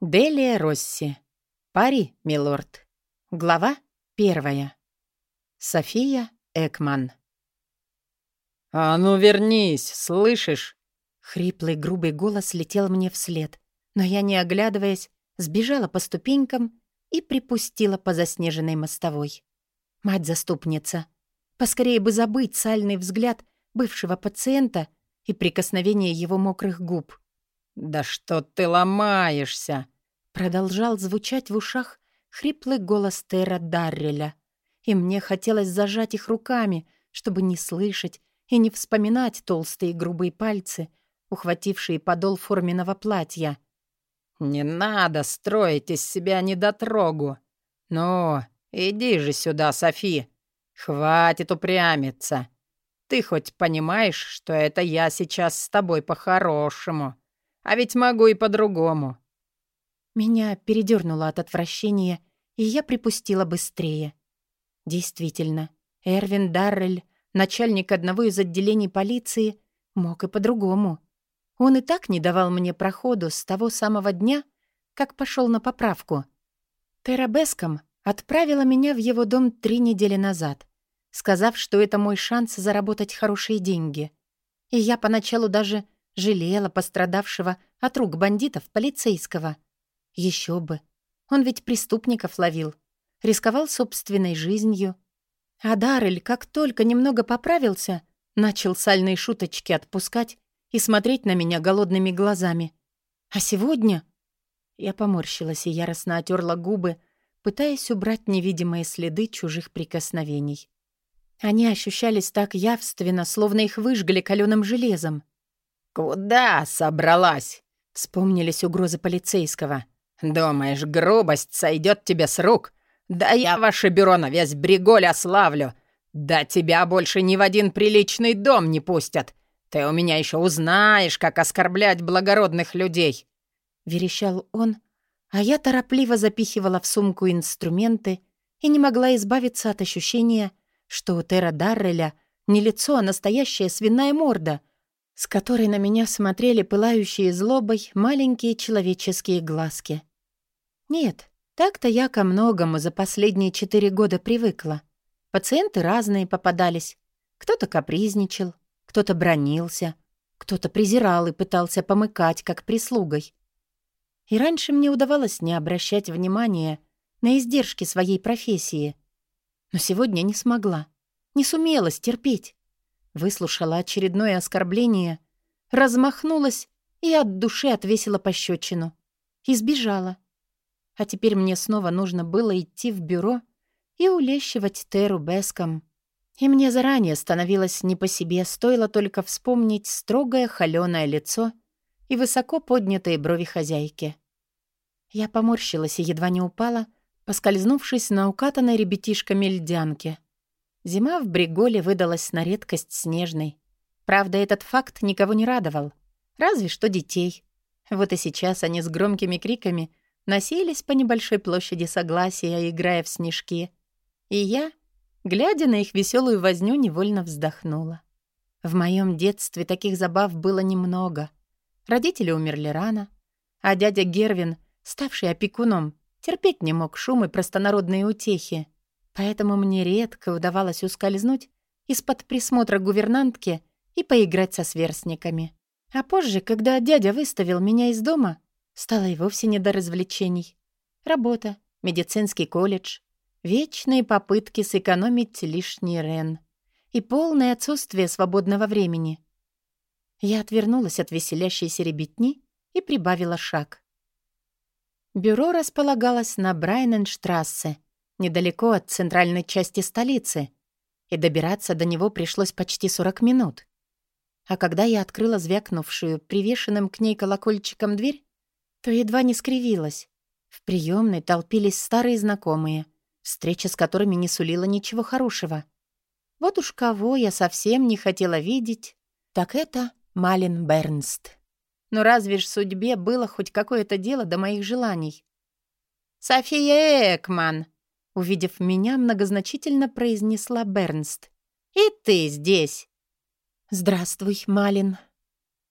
Делия Росси. Пари, милорд. Глава первая. София Экман. «А ну вернись, слышишь?» Хриплый грубый голос летел мне вслед, но я, не оглядываясь, сбежала по ступенькам и припустила по заснеженной мостовой. Мать-заступница. Поскорее бы забыть сальный взгляд бывшего пациента и прикосновение его мокрых губ. «Да что ты ломаешься?» Продолжал звучать в ушах хриплый голос Тера Дарреля. И мне хотелось зажать их руками, чтобы не слышать и не вспоминать толстые грубые пальцы, ухватившие подол форменного платья. «Не надо строить из себя недотрогу. Ну, иди же сюда, Софи. Хватит упрямиться. Ты хоть понимаешь, что это я сейчас с тобой по-хорошему?» А ведь могу и по-другому». Меня передернуло от отвращения, и я припустила быстрее. Действительно, Эрвин Даррель, начальник одного из отделений полиции, мог и по-другому. Он и так не давал мне проходу с того самого дня, как пошел на поправку. Терабеском отправила меня в его дом три недели назад, сказав, что это мой шанс заработать хорошие деньги. И я поначалу даже Жалела пострадавшего от рук бандитов полицейского. Еще бы. Он ведь преступников ловил. Рисковал собственной жизнью. А Даррель, как только немного поправился, начал сальные шуточки отпускать и смотреть на меня голодными глазами. А сегодня... Я поморщилась и яростно отерла губы, пытаясь убрать невидимые следы чужих прикосновений. Они ощущались так явственно, словно их выжгли каленым железом. «Куда собралась?» — вспомнились угрозы полицейского. «Думаешь, грубость сойдет тебе с рук? Да я ваше бюро на весь Бриголь ославлю. Да тебя больше ни в один приличный дом не пустят. Ты у меня еще узнаешь, как оскорблять благородных людей!» Верещал он, а я торопливо запихивала в сумку инструменты и не могла избавиться от ощущения, что у Тера Дарреля не лицо, а настоящая свиная морда — с которой на меня смотрели пылающие злобой маленькие человеческие глазки. Нет, так-то я ко многому за последние четыре года привыкла. Пациенты разные попадались. Кто-то капризничал, кто-то бронился, кто-то презирал и пытался помыкать, как прислугой. И раньше мне удавалось не обращать внимания на издержки своей профессии. Но сегодня не смогла, не сумела стерпеть выслушала очередное оскорбление, размахнулась и от души отвесила пощечину. И сбежала. А теперь мне снова нужно было идти в бюро и улещивать Теру Беском. И мне заранее становилось не по себе, стоило только вспомнить строгое холёное лицо и высоко поднятые брови хозяйки. Я поморщилась и едва не упала, поскользнувшись на укатанной ребятишками льдянке — Зима в Бриголе выдалась на редкость снежной. Правда, этот факт никого не радовал. Разве что детей. Вот и сейчас они с громкими криками носились по небольшой площади Согласия, играя в снежки. И я, глядя на их веселую возню, невольно вздохнула. В моем детстве таких забав было немного. Родители умерли рано, а дядя Гервин, ставший опекуном, терпеть не мог шум и простонародные утехи. Поэтому мне редко удавалось ускользнуть из-под присмотра гувернантки и поиграть со сверстниками. А позже, когда дядя выставил меня из дома, стало и вовсе не до развлечений. Работа, медицинский колледж, вечные попытки сэкономить лишний рен и полное отсутствие свободного времени. Я отвернулась от веселящейся ребятни и прибавила шаг. Бюро располагалось на Брайненштрассе — недалеко от центральной части столицы, и добираться до него пришлось почти 40 минут. А когда я открыла звякнувшую привешенным к ней колокольчиком дверь, то едва не скривилась. В приемной толпились старые знакомые, встреча с которыми не сулила ничего хорошего. Вот уж кого я совсем не хотела видеть, так это Малин Бернст. Но разве ж судьбе было хоть какое-то дело до моих желаний? «София Экман!» Увидев меня, многозначительно произнесла Бернст. «И ты здесь!» «Здравствуй, Малин!»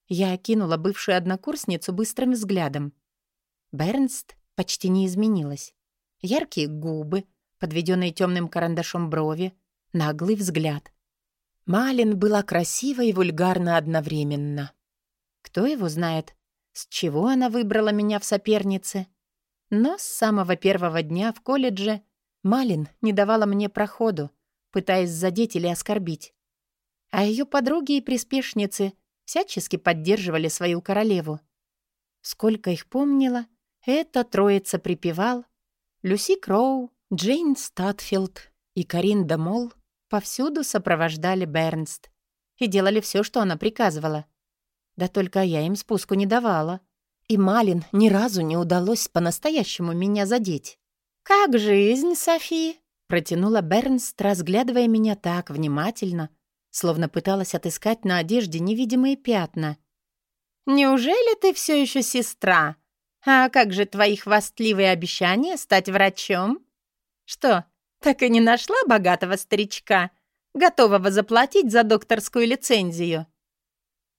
Я окинула бывшую однокурсницу быстрым взглядом. Бернст почти не изменилась. Яркие губы, подведенные темным карандашом брови, наглый взгляд. Малин была красива и вульгарна одновременно. Кто его знает, с чего она выбрала меня в сопернице? Но с самого первого дня в колледже Малин не давала мне проходу, пытаясь задеть или оскорбить. А ее подруги и приспешницы всячески поддерживали свою королеву. Сколько их помнила, эта троица припевал. Люси Кроу, Джейн Статфилд и Карин Дамол повсюду сопровождали Бернст и делали все, что она приказывала. Да только я им спуску не давала. И Малин ни разу не удалось по-настоящему меня задеть. «Как жизнь, Софи?» — протянула Бернст, разглядывая меня так внимательно, словно пыталась отыскать на одежде невидимые пятна. «Неужели ты все еще сестра? А как же твои хвастливые обещания стать врачом? Что, так и не нашла богатого старичка, готового заплатить за докторскую лицензию?»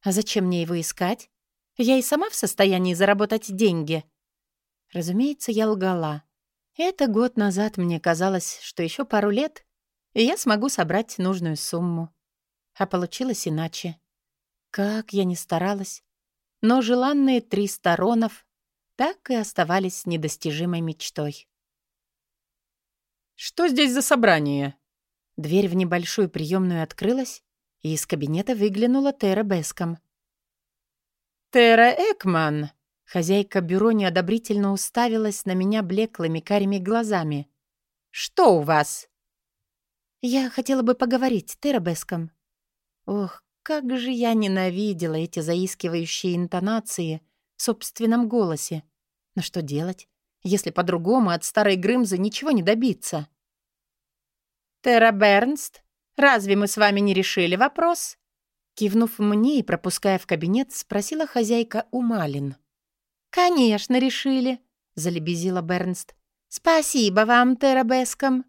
«А зачем мне его искать? Я и сама в состоянии заработать деньги». Разумеется, я лгала. Это год назад мне казалось, что еще пару лет, и я смогу собрать нужную сумму. А получилось иначе. Как я ни старалась, но желанные три сторонов так и оставались недостижимой мечтой. «Что здесь за собрание?» Дверь в небольшую приемную открылась, и из кабинета выглянула Тера Беском. «Тера Экман!» Хозяйка бюро неодобрительно уставилась на меня блеклыми карими глазами. «Что у вас?» «Я хотела бы поговорить, Тера Беском». Ох, как же я ненавидела эти заискивающие интонации в собственном голосе. Но что делать, если по-другому от старой Грымзы ничего не добиться? «Тера Бернст, разве мы с вами не решили вопрос?» Кивнув мне и пропуская в кабинет, спросила хозяйка Умалин. «Конечно, решили», — залебезила Бернст. «Спасибо вам, Терабеском».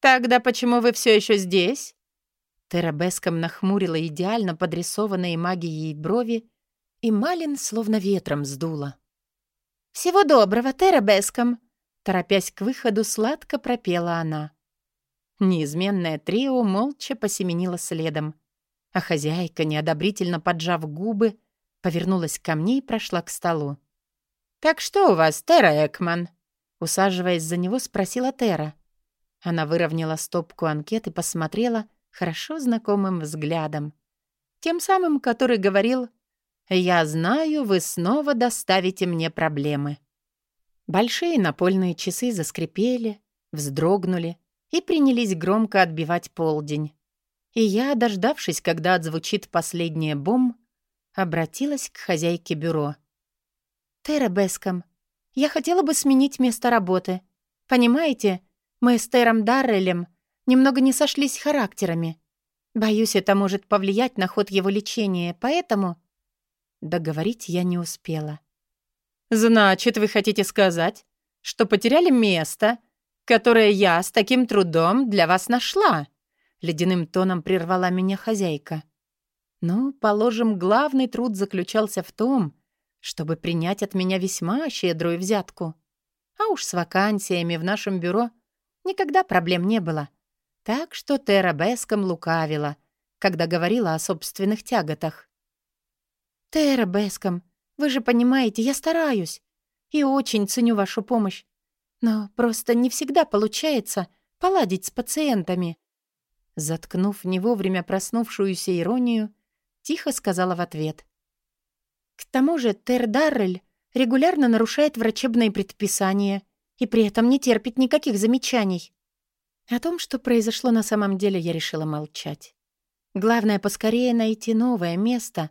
«Тогда почему вы все еще здесь?» Терабеском нахмурила идеально подрисованные магией брови, и Малин словно ветром сдула. «Всего доброго, Терабеском!» Торопясь к выходу, сладко пропела она. Неизменное трио молча посеменило следом, а хозяйка, неодобрительно поджав губы, повернулась ко мне и прошла к столу. «Так что у вас, Тера Экман?» Усаживаясь за него, спросила Тера. Она выровняла стопку анкет и посмотрела хорошо знакомым взглядом. Тем самым, который говорил «Я знаю, вы снова доставите мне проблемы». Большие напольные часы заскрипели, вздрогнули и принялись громко отбивать полдень. И я, дождавшись, когда отзвучит последняя бом, обратилась к хозяйке бюро. «Тера Беском, я хотела бы сменить место работы. Понимаете, мы с Тером Даррелем немного не сошлись характерами. Боюсь, это может повлиять на ход его лечения, поэтому...» Договорить я не успела. «Значит, вы хотите сказать, что потеряли место, которое я с таким трудом для вас нашла?» Ледяным тоном прервала меня хозяйка. «Ну, положим, главный труд заключался в том, чтобы принять от меня весьма щедрую взятку. А уж с вакансиями в нашем бюро никогда проблем не было. Так что Тера Беском лукавила, когда говорила о собственных тяготах. «Тера Беском, вы же понимаете, я стараюсь и очень ценю вашу помощь. Но просто не всегда получается поладить с пациентами». Заткнув не вовремя проснувшуюся иронию, тихо сказала в ответ. К тому же Тер Даррель регулярно нарушает врачебные предписания и при этом не терпит никаких замечаний. О том, что произошло на самом деле, я решила молчать. Главное, поскорее найти новое место,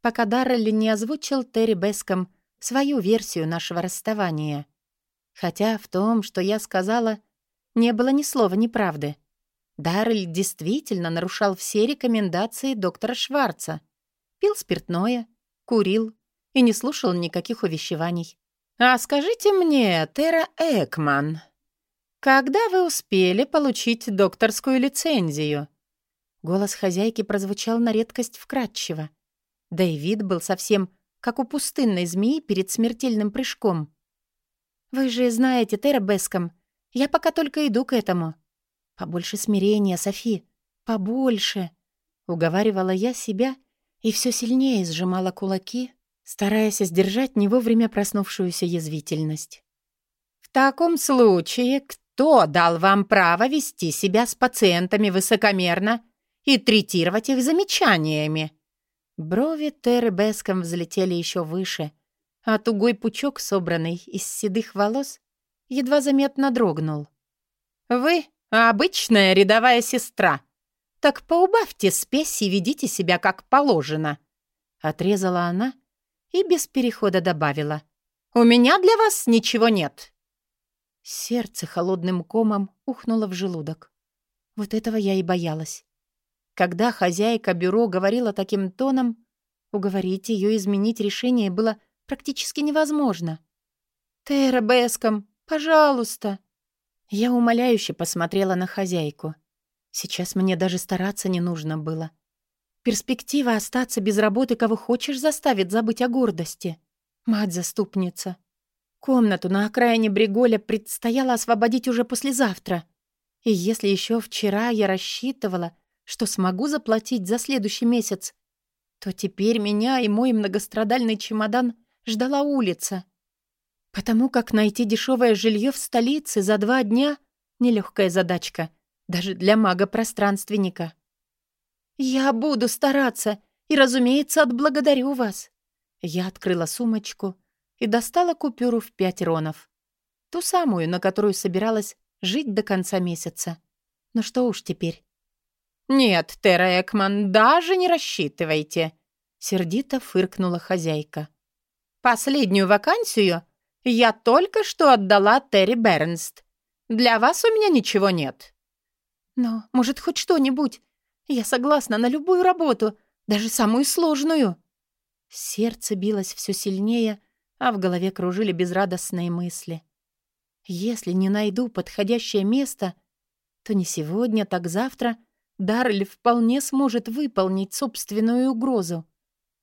пока Даррель не озвучил Терри Беском свою версию нашего расставания. Хотя в том, что я сказала, не было ни слова неправды. Даррель действительно нарушал все рекомендации доктора Шварца. Пил спиртное, курил и не слушал никаких увещеваний. «А скажите мне, Тера Экман, когда вы успели получить докторскую лицензию?» Голос хозяйки прозвучал на редкость вкрадчиво. Да и вид был совсем как у пустынной змеи перед смертельным прыжком. Вы же знаете, Терра Беском, я пока только иду к этому. Побольше смирения, Софи, побольше. Уговаривала я себя и все сильнее сжимала кулаки, стараясь сдержать не вовремя проснувшуюся язвительность. «В таком случае кто дал вам право вести себя с пациентами высокомерно и третировать их замечаниями?» Брови Терры Беском взлетели еще выше, а тугой пучок, собранный из седых волос, едва заметно дрогнул. «Вы обычная рядовая сестра. Так поубавьте спесь и ведите себя как положено», — отрезала она и без перехода добавила. «У меня для вас ничего нет». Сердце холодным комом ухнуло в желудок. Вот этого я и боялась. Когда хозяйка бюро говорила таким тоном, уговорить ее изменить решение было практически невозможно. «Терра Беском, пожалуйста!» Я умоляюще посмотрела на хозяйку. Сейчас мне даже стараться не нужно было. Перспектива остаться без работы кого хочешь заставит забыть о гордости. Мать-заступница. Комнату на окраине Бриголя предстояло освободить уже послезавтра. И если еще вчера я рассчитывала, что смогу заплатить за следующий месяц, то теперь меня и мой многострадальный чемодан ждала улица. Потому как найти дешевое жилье в столице за два дня — нелегкая задачка, даже для мага-пространственника. «Я буду стараться и, разумеется, отблагодарю вас». Я открыла сумочку и достала купюру в пять ронов. Ту самую, на которую собиралась жить до конца месяца. Но что уж теперь. «Нет, Терра Экман, даже не рассчитывайте», — сердито фыркнула хозяйка. «Последнюю вакансию я только что отдала Терри Бернст. Для вас у меня ничего нет». «Но, может, хоть что-нибудь? Я согласна на любую работу, даже самую сложную». Сердце билось все сильнее, а в голове кружили безрадостные мысли. «Если не найду подходящее место, то не сегодня, так завтра — Дарль вполне сможет выполнить собственную угрозу.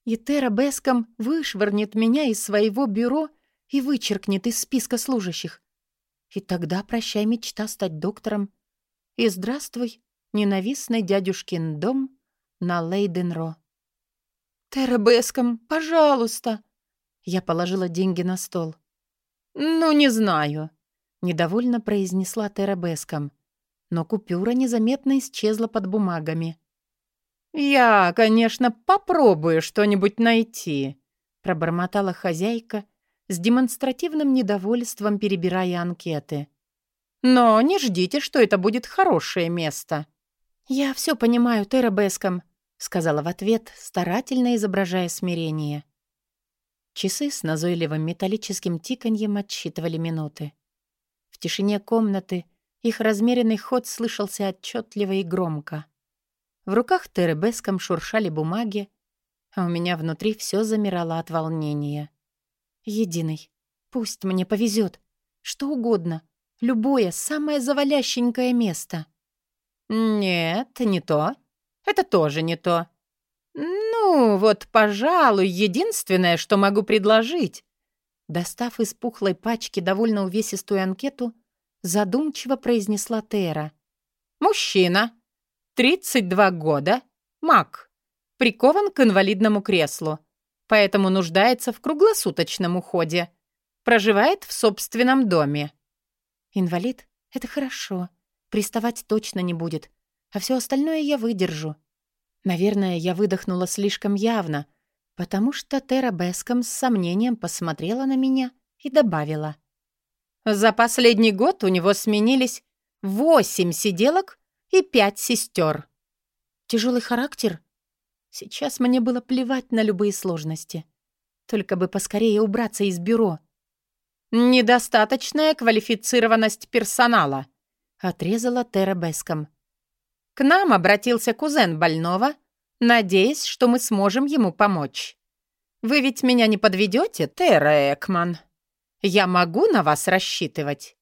И Тера Беском вышвырнет меня из своего бюро и вычеркнет из списка служащих. И тогда прощай мечта стать доктором. И здравствуй, ненавистный дядюшкин дом на Лейденро. «Тера Беском, пожалуйста!» Я положила деньги на стол. «Ну, не знаю», — недовольно произнесла Тера Беском но купюра незаметно исчезла под бумагами. «Я, конечно, попробую что-нибудь найти», — пробормотала хозяйка с демонстративным недовольством, перебирая анкеты. «Но не ждите, что это будет хорошее место». «Я все понимаю, Терра Беском», — сказала в ответ, старательно изображая смирение. Часы с назойливым металлическим тиканьем отсчитывали минуты. В тишине комнаты — их размеренный ход слышался отчетливо и громко. В руках Теребеском шуршали бумаги, а у меня внутри все замирало от волнения. Единый. Пусть мне повезет. Что угодно. Любое, самое завалященькое место. Нет, не то. Это тоже не то. Ну, вот, пожалуй, единственное, что могу предложить. Достав из пухлой пачки довольно увесистую анкету, задумчиво произнесла Тера. «Мужчина, 32 года, маг, прикован к инвалидному креслу, поэтому нуждается в круглосуточном уходе. Проживает в собственном доме». «Инвалид? Это хорошо. Приставать точно не будет. А все остальное я выдержу». Наверное, я выдохнула слишком явно, потому что Тера Беском с сомнением посмотрела на меня и добавила — за последний год у него сменились восемь сиделок и пять сестер. Тяжелый характер? Сейчас мне было плевать на любые сложности. Только бы поскорее убраться из бюро. «Недостаточная квалифицированность персонала», — отрезала Тера Беском. «К нам обратился кузен больного, надеясь, что мы сможем ему помочь. Вы ведь меня не подведете, Тера Экман?» Я могу на вас рассчитывать?»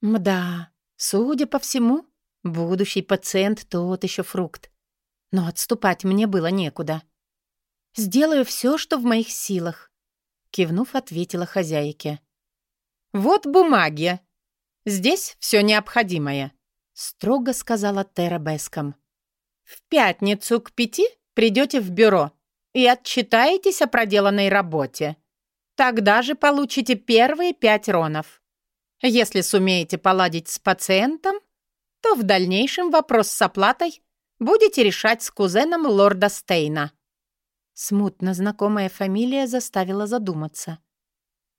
«Мда, судя по всему, будущий пациент тот еще фрукт. Но отступать мне было некуда. Сделаю все, что в моих силах», — кивнув, ответила хозяйке. «Вот бумаги. Здесь все необходимое», — строго сказала Тера Беском. «В пятницу к пяти придете в бюро и отчитаетесь о проделанной работе. Тогда же получите первые пять ронов. Если сумеете поладить с пациентом, то в дальнейшем вопрос с оплатой будете решать с кузеном лорда Стейна». Смутно знакомая фамилия заставила задуматься.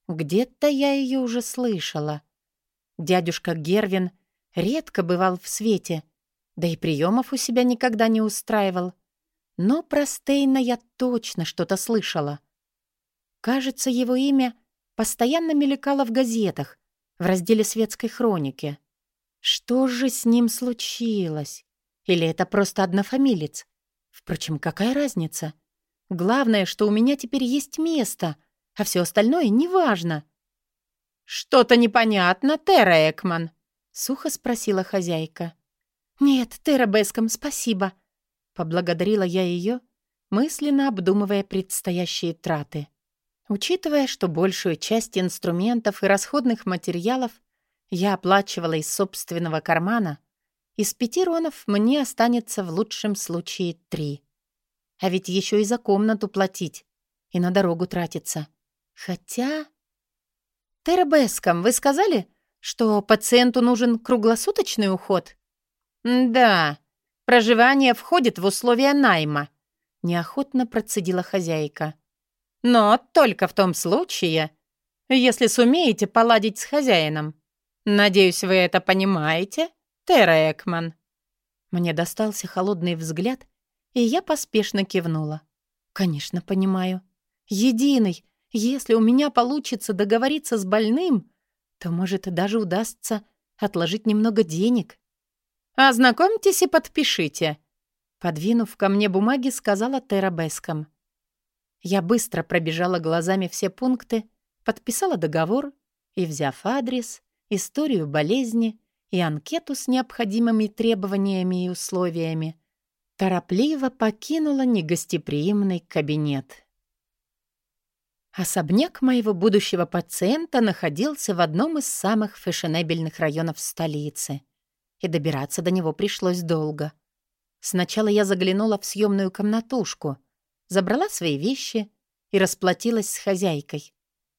Где-то я ее уже слышала. Дядюшка Гервин редко бывал в свете, да и приемов у себя никогда не устраивал. Но про Стейна я точно что-то слышала. Кажется, его имя постоянно мелькало в газетах, в разделе светской хроники. Что же с ним случилось? Или это просто однофамилец? Впрочем, какая разница? Главное, что у меня теперь есть место, а все остальное неважно. «Что-то непонятно, Терра Экман?» — сухо спросила хозяйка. «Нет, Терра Беском, спасибо», — поблагодарила я ее, мысленно обдумывая предстоящие траты. Учитывая, что большую часть инструментов и расходных материалов я оплачивала из собственного кармана, из пяти ронов мне останется в лучшем случае три. А ведь еще и за комнату платить, и на дорогу тратиться. Хотя... Терабеском, вы сказали, что пациенту нужен круглосуточный уход? Да, проживание входит в условия найма, неохотно процедила хозяйка. Но только в том случае, если сумеете поладить с хозяином. Надеюсь, вы это понимаете, Тера Экман. Мне достался холодный взгляд, и я поспешно кивнула. «Конечно, понимаю. Единый, если у меня получится договориться с больным, то, может, даже удастся отложить немного денег». «Ознакомьтесь и подпишите», — подвинув ко мне бумаги, сказала Тера Беском. Я быстро пробежала глазами все пункты, подписала договор и, взяв адрес, историю болезни и анкету с необходимыми требованиями и условиями, торопливо покинула негостеприимный кабинет. Особняк моего будущего пациента находился в одном из самых фешенебельных районов столицы, и добираться до него пришлось долго. Сначала я заглянула в съемную комнатушку, забрала свои вещи и расплатилась с хозяйкой,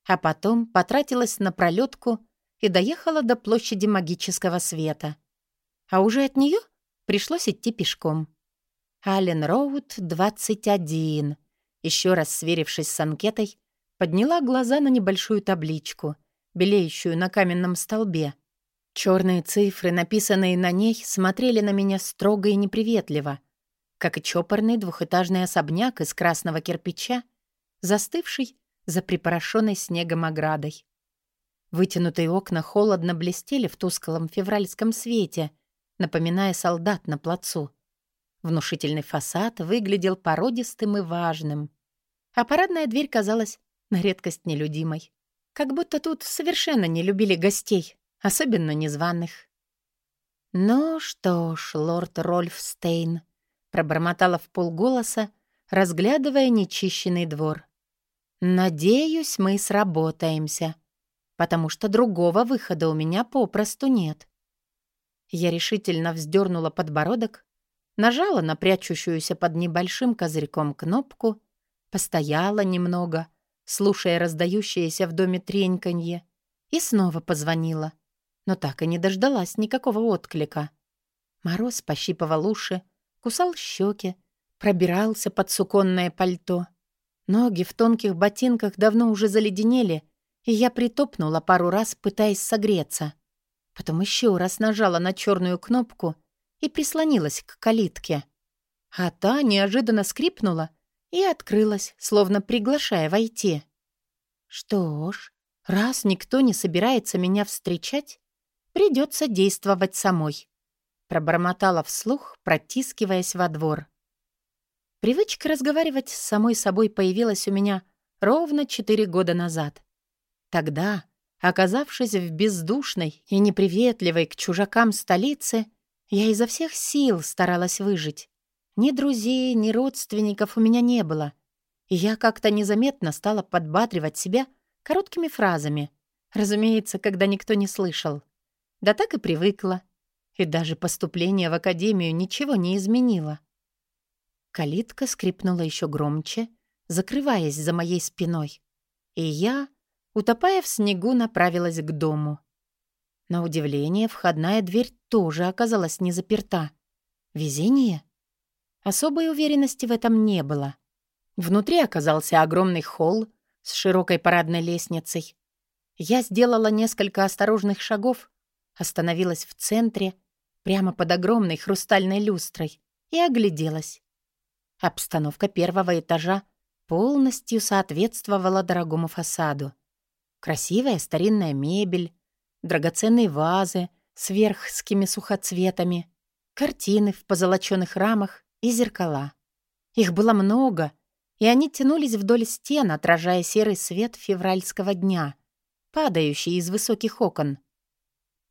а потом потратилась на пролетку и доехала до площади магического света. А уже от нее пришлось идти пешком. Аллен Роуд, 21. Еще раз сверившись с анкетой, подняла глаза на небольшую табличку, белеющую на каменном столбе. Черные цифры, написанные на ней, смотрели на меня строго и неприветливо, как и чопорный двухэтажный особняк из красного кирпича, застывший за припорошенной снегом оградой. Вытянутые окна холодно блестели в тусклом февральском свете, напоминая солдат на плацу. Внушительный фасад выглядел породистым и важным. А парадная дверь казалась на редкость нелюдимой. Как будто тут совершенно не любили гостей, особенно незваных. «Ну что ж, лорд Рольфстейн», — пробормотала в полголоса, разглядывая нечищенный двор. «Надеюсь, мы сработаемся, потому что другого выхода у меня попросту нет». Я решительно вздернула подбородок нажала на прячущуюся под небольшим козырьком кнопку, постояла немного, слушая раздающееся в доме треньканье, и снова позвонила, но так и не дождалась никакого отклика. Мороз пощипывал уши, кусал щеки, пробирался под суконное пальто. Ноги в тонких ботинках давно уже заледенели, и я притопнула пару раз, пытаясь согреться. Потом еще раз нажала на черную кнопку — и прислонилась к калитке. А та неожиданно скрипнула и открылась, словно приглашая войти. Что ж, раз никто не собирается меня встречать, придется действовать самой. Пробормотала вслух, протискиваясь во двор. Привычка разговаривать с самой собой появилась у меня ровно четыре года назад. Тогда, оказавшись в бездушной и неприветливой к чужакам столице, я изо всех сил старалась выжить. Ни друзей, ни родственников у меня не было. И я как-то незаметно стала подбадривать себя короткими фразами, Разумеется, когда никто не слышал. Да так и привыкла. И даже поступление в академию ничего не изменило. Калитка скрипнула еще громче, закрываясь за моей спиной. И я, утопая в снегу, направилась к дому. На удивление, входная дверь тоже оказалась не заперта. Везение? Особой уверенности в этом не было. Внутри оказался огромный холл с широкой парадной лестницей. Я сделала несколько осторожных шагов, остановилась в центре, прямо под огромной хрустальной люстрой, и огляделась. Обстановка первого этажа полностью соответствовала дорогому фасаду. Красивая старинная мебель, драгоценные вазы с верхскими сухоцветами, картины в позолоченных рамах и зеркала. Их было много, и они тянулись вдоль стен, отражая серый свет февральского дня, падающий из высоких окон.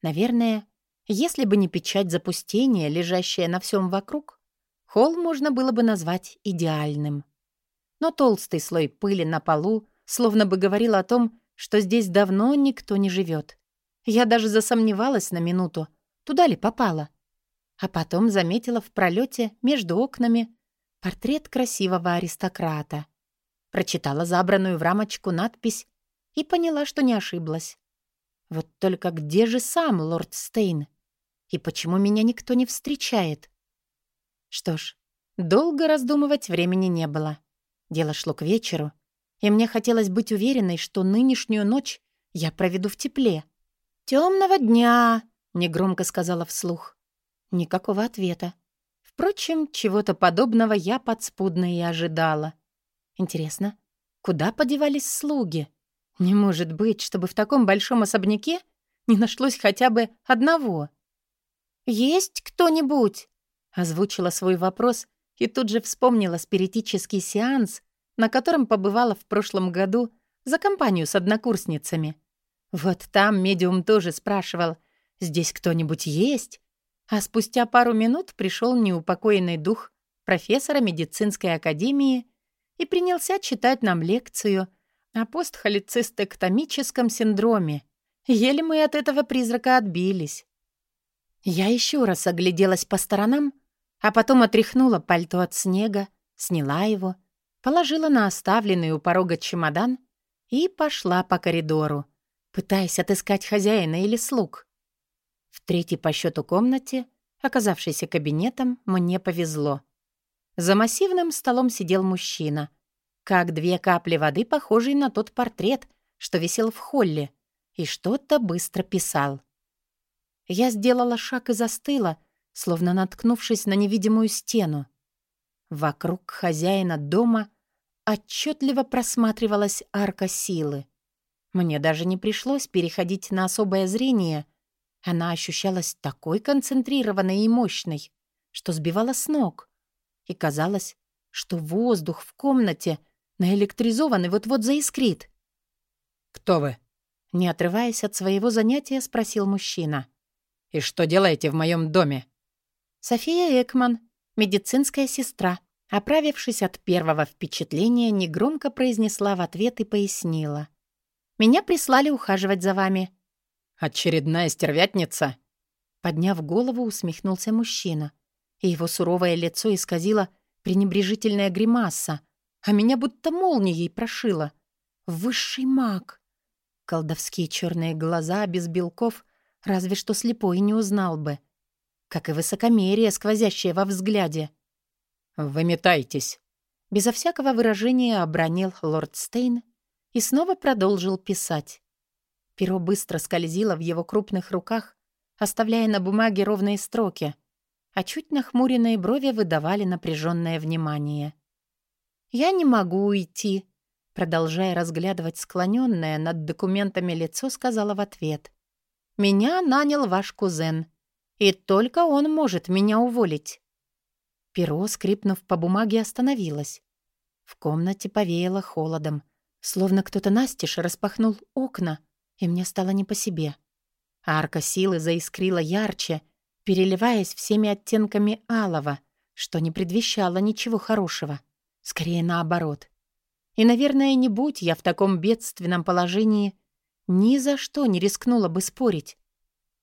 Наверное, если бы не печать запустения, лежащая на всем вокруг, холл можно было бы назвать идеальным. Но толстый слой пыли на полу словно бы говорил о том, что здесь давно никто не живет. Я даже засомневалась на минуту, туда ли попала. А потом заметила в пролете между окнами портрет красивого аристократа. Прочитала забранную в рамочку надпись и поняла, что не ошиблась. Вот только где же сам лорд Стейн? И почему меня никто не встречает? Что ж, долго раздумывать времени не было. Дело шло к вечеру, и мне хотелось быть уверенной, что нынешнюю ночь я проведу в тепле. «Темного дня!» — негромко сказала вслух. Никакого ответа. Впрочем, чего-то подобного я подспудно и ожидала. Интересно, куда подевались слуги? Не может быть, чтобы в таком большом особняке не нашлось хотя бы одного. «Есть кто-нибудь?» — озвучила свой вопрос и тут же вспомнила спиритический сеанс, на котором побывала в прошлом году за компанию с однокурсницами. Вот там медиум тоже спрашивал, «Здесь кто-нибудь есть?» А спустя пару минут пришел неупокоенный дух профессора медицинской академии и принялся читать нам лекцию о постхолецистэктомическом синдроме. Еле мы от этого призрака отбились. Я еще раз огляделась по сторонам, а потом отряхнула пальто от снега, сняла его, положила на оставленный у порога чемодан и пошла по коридору, пытаясь отыскать хозяина или слуг. В третьей по счету комнате, оказавшейся кабинетом, мне повезло. За массивным столом сидел мужчина, как две капли воды, похожий на тот портрет, что висел в холле, и что-то быстро писал. Я сделала шаг и застыла, словно наткнувшись на невидимую стену. Вокруг хозяина дома отчетливо просматривалась арка силы. Мне даже не пришлось переходить на особое зрение — она ощущалась такой концентрированной и мощной, что сбивала с ног. И казалось, что воздух в комнате наэлектризованный вот-вот заискрит. «Кто вы?» Не отрываясь от своего занятия, спросил мужчина. «И что делаете в моем доме?» София Экман, медицинская сестра, оправившись от первого впечатления, негромко произнесла в ответ и пояснила. «Меня прислали ухаживать за вами. «Очередная стервятница?» Подняв голову, усмехнулся мужчина, и его суровое лицо исказило пренебрежительная гримаса, а меня будто молнией прошило. Высший маг. Колдовские черные глаза без белков разве что слепой не узнал бы. Как и высокомерие, сквозящее во взгляде. «Выметайтесь!» Безо всякого выражения обронил лорд Стейн и снова продолжил писать. Перо быстро скользило в его крупных руках, оставляя на бумаге ровные строки, а чуть нахмуренные брови выдавали напряженное внимание. «Я не могу уйти», — продолжая разглядывать склоненное над документами лицо, сказала в ответ. «Меня нанял ваш кузен, и только он может меня уволить». Перо, скрипнув по бумаге, остановилось. В комнате повеяло холодом, словно кто-то настежь распахнул окна, и мне стало не по себе. Арка силы заискрила ярче, переливаясь всеми оттенками алого, что не предвещало ничего хорошего. Скорее наоборот. И, наверное, не будь я в таком бедственном положении, Ни за что не рискнула бы спорить.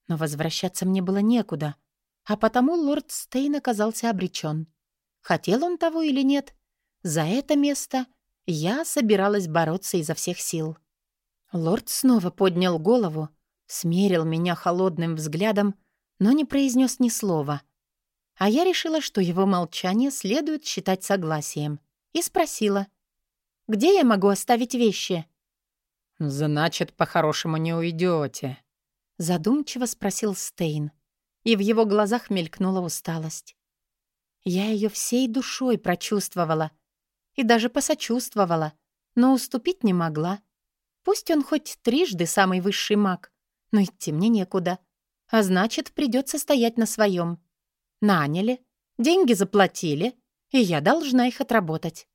Но возвращаться мне было некуда, а потому лорд Стейн оказался обречен. Хотел он того или нет, за это место я собиралась бороться изо всех сил. Лорд снова поднял голову, смерил меня холодным взглядом, но не произнес ни слова. А я решила, что его молчание следует считать согласием, и спросила, «Где я могу оставить вещи?» «Значит, по-хорошему не уйдете», — задумчиво спросил Стейн, и в его глазах мелькнула усталость. Я ее всей душой прочувствовала и даже посочувствовала, но уступить не могла. Пусть он хоть трижды самый высший маг, но идти мне некуда. А значит, придется стоять на своем. Наняли, деньги заплатили, и я должна их отработать.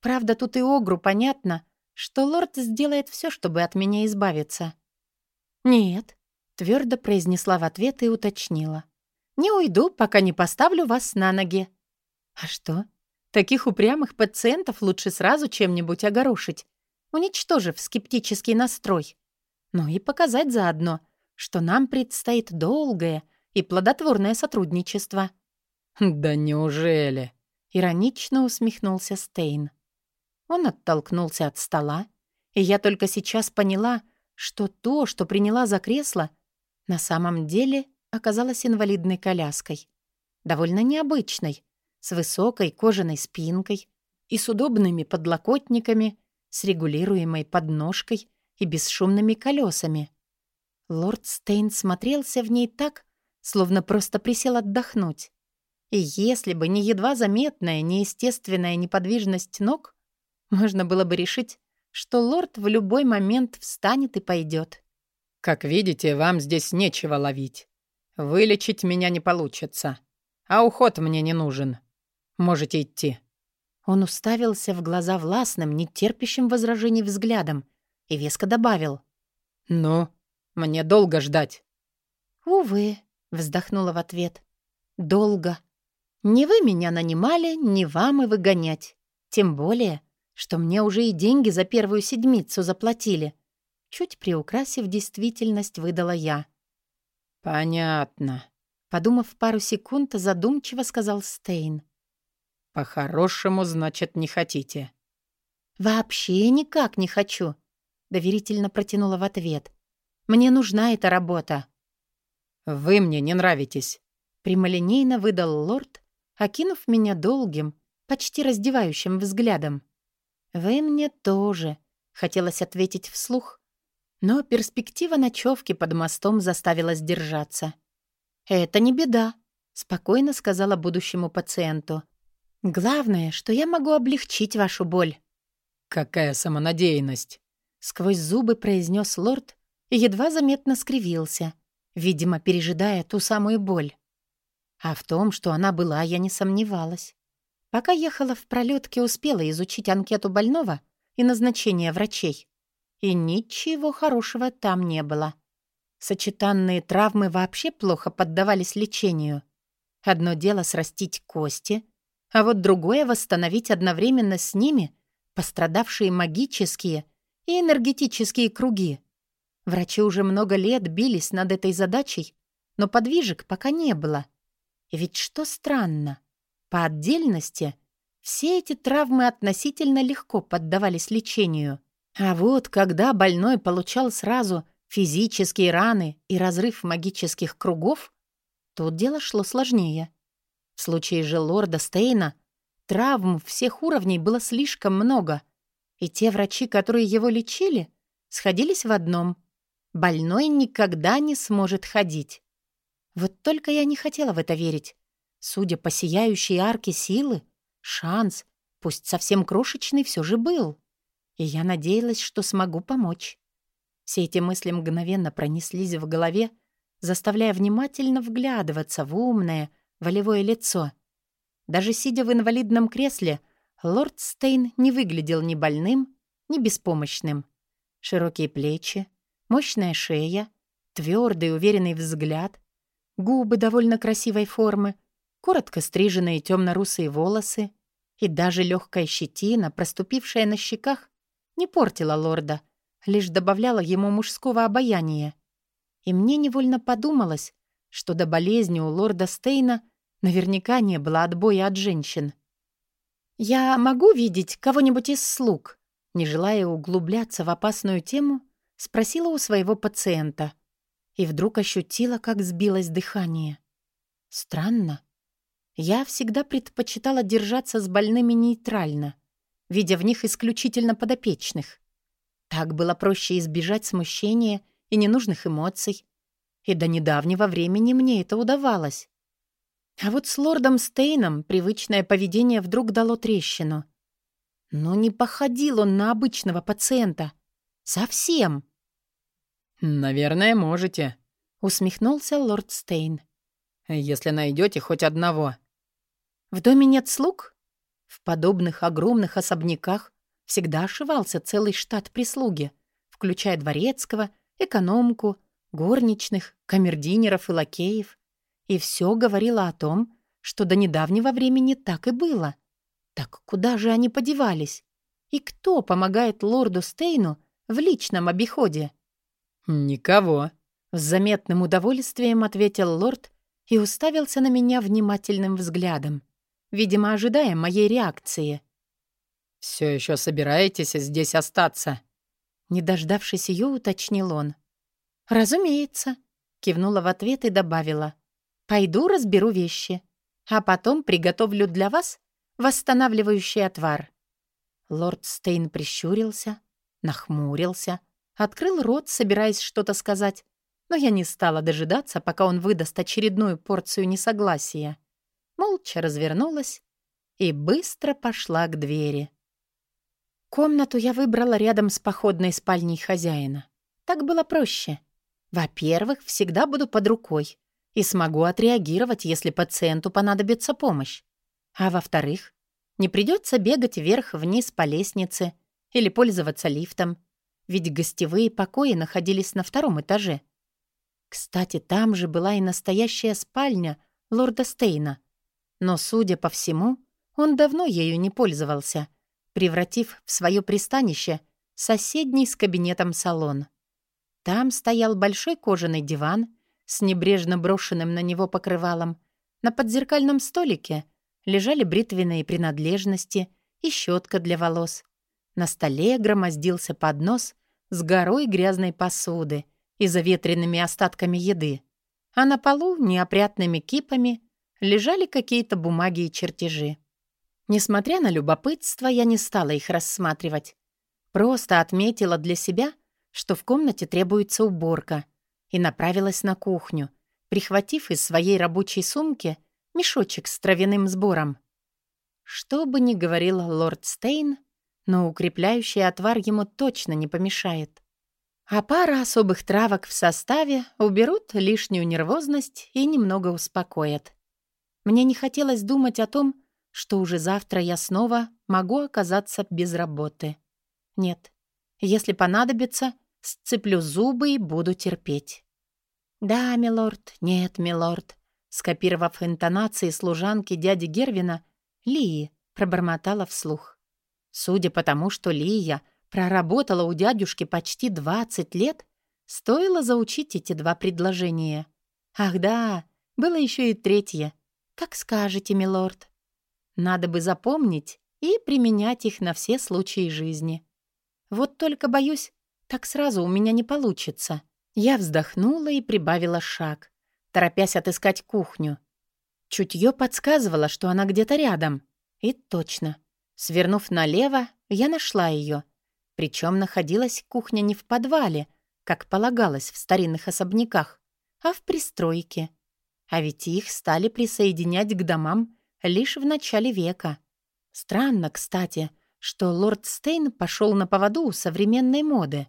Правда, тут и Огру понятно, что лорд сделает все, чтобы от меня избавиться. «Нет», — твердо произнесла в ответ и уточнила. «Не уйду, пока не поставлю вас на ноги». «А что? Таких упрямых пациентов лучше сразу чем-нибудь огорошить, уничтожив скептический настрой. Ну и показать заодно, что нам предстоит долгое и плодотворное сотрудничество. «Да неужели?» — иронично усмехнулся Стейн. Он оттолкнулся от стола, и я только сейчас поняла, что то, что приняла за кресло, на самом деле оказалось инвалидной коляской. Довольно необычной, с высокой кожаной спинкой и с удобными подлокотниками, с регулируемой подножкой и бесшумными колесами. Лорд Стейн смотрелся в ней так, словно просто присел отдохнуть. И если бы не едва заметная, неестественная неподвижность ног, можно было бы решить, что лорд в любой момент встанет и пойдет. «Как видите, вам здесь нечего ловить. Вылечить меня не получится, а уход мне не нужен. Можете идти». Он уставился в глаза властным, нетерпящим возражений взглядом и веско добавил. «Ну, мне долго ждать». «Увы», — вздохнула в ответ. «Долго. Не вы меня нанимали, не вам и выгонять. Тем более, что мне уже и деньги за первую седмицу заплатили». Чуть приукрасив действительность, выдала я. «Понятно», — подумав пару секунд, задумчиво сказал Стейн. «По-хорошему, значит, не хотите». «Вообще никак не хочу», — доверительно протянула в ответ. «Мне нужна эта работа». «Вы мне не нравитесь», — прямолинейно выдал лорд, окинув меня долгим, почти раздевающим взглядом. «Вы мне тоже», — хотелось ответить вслух, но перспектива ночевки под мостом заставила сдержаться. «Это не беда», — спокойно сказала будущему пациенту. Главное, что я могу облегчить вашу боль». «Какая самонадеянность!» — сквозь зубы произнес лорд и едва заметно скривился, видимо, пережидая ту самую боль. А в том, что она была, я не сомневалась. Пока ехала в пролетке, успела изучить анкету больного и назначение врачей. И ничего хорошего там не было. Сочетанные травмы вообще плохо поддавались лечению. Одно дело срастить кости — а вот другое — восстановить одновременно с ними пострадавшие магические и энергетические круги. Врачи уже много лет бились над этой задачей, но подвижек пока не было. Ведь что странно, по отдельности все эти травмы относительно легко поддавались лечению. А вот когда больной получал сразу физические раны и разрыв магических кругов, тут дело шло сложнее. В случае же лорда Стейна травм всех уровней было слишком много, и те врачи, которые его лечили, сходились в одном — больной никогда не сможет ходить. Вот только я не хотела в это верить. Судя по сияющей арке силы, шанс, пусть совсем крошечный, все же был. И я надеялась, что смогу помочь. Все эти мысли мгновенно пронеслись в голове, заставляя внимательно вглядываться в умное, волевое лицо. Даже сидя в инвалидном кресле, лорд Стейн не выглядел ни больным, ни беспомощным. Широкие плечи, мощная шея, твердый уверенный взгляд, губы довольно красивой формы, коротко стриженные темно-русые волосы и даже легкая щетина, проступившая на щеках, не портила лорда, лишь добавляла ему мужского обаяния. И мне невольно подумалось, что до болезни у лорда Стейна наверняка не было отбоя от женщин. «Я могу видеть кого-нибудь из слуг?» Не желая углубляться в опасную тему, спросила у своего пациента. И вдруг ощутила, как сбилось дыхание. Странно. Я всегда предпочитала держаться с больными нейтрально, видя в них исключительно подопечных. Так было проще избежать смущения и ненужных эмоций. И до недавнего времени мне это удавалось. А вот с лордом Стейном привычное поведение вдруг дало трещину. Но не походил он на обычного пациента. Совсем. «Наверное, можете», — усмехнулся лорд Стейн. «Если найдете хоть одного». «В доме нет слуг?» В подобных огромных особняках всегда ошивался целый штат прислуги, включая дворецкого, экономку, горничных, камердинеров и лакеев. И все говорило о том, что до недавнего времени так и было. Так куда же они подевались? И кто помогает лорду Стейну в личном обиходе? «Никого», — с заметным удовольствием ответил лорд и уставился на меня внимательным взглядом, видимо, ожидая моей реакции. «Все еще собираетесь здесь остаться?» Не дождавшись ее, уточнил он. «Разумеется», — кивнула в ответ и добавила. Пойду разберу вещи, а потом приготовлю для вас восстанавливающий отвар». Лорд Стейн прищурился, нахмурился, открыл рот, собираясь что-то сказать, но я не стала дожидаться, пока он выдаст очередную порцию несогласия. Молча развернулась и быстро пошла к двери. Комнату я выбрала рядом с походной спальней хозяина. Так было проще. Во-первых, всегда буду под рукой, и смогу отреагировать, если пациенту понадобится помощь. А во-вторых, не придется бегать вверх-вниз по лестнице или пользоваться лифтом, ведь гостевые покои находились на втором этаже. Кстати, там же была и настоящая спальня лорда Стейна. Но, судя по всему, он давно ею не пользовался, превратив в свое пристанище соседний с кабинетом салон. Там стоял большой кожаный диван с небрежно брошенным на него покрывалом. На подзеркальном столике лежали бритвенные принадлежности и щетка для волос. На столе громоздился поднос с горой грязной посуды и заветренными остатками еды. А на полу неопрятными кипами лежали какие-то бумаги и чертежи. Несмотря на любопытство, я не стала их рассматривать. Просто отметила для себя, что в комнате требуется уборка — и направилась на кухню, прихватив из своей рабочей сумки мешочек с травяным сбором. Что бы ни говорил лорд Стейн, но укрепляющий отвар ему точно не помешает. А пара особых травок в составе уберут лишнюю нервозность и немного успокоят. Мне не хотелось думать о том, что уже завтра я снова могу оказаться без работы. Нет, если понадобится — Сцеплю зубы и буду терпеть. «Да, милорд, нет, милорд», скопировав интонации служанки дяди Гервина, Лии пробормотала вслух. Судя по тому, что Лия проработала у дядюшки почти 20 лет, стоило заучить эти два предложения. Ах да, было еще и третье. «Как скажете, милорд». Надо бы запомнить и применять их на все случаи жизни. Вот только, боюсь, так сразу у меня не получится. Я вздохнула и прибавила шаг, торопясь отыскать кухню. Чутье подсказывало, что она где-то рядом. И точно. Свернув налево, я нашла ее. Причем находилась кухня не в подвале, как полагалось в старинных особняках, а в пристройке. А ведь их стали присоединять к домам лишь в начале века. Странно, кстати, что лорд Стейн пошел на поводу современной моды.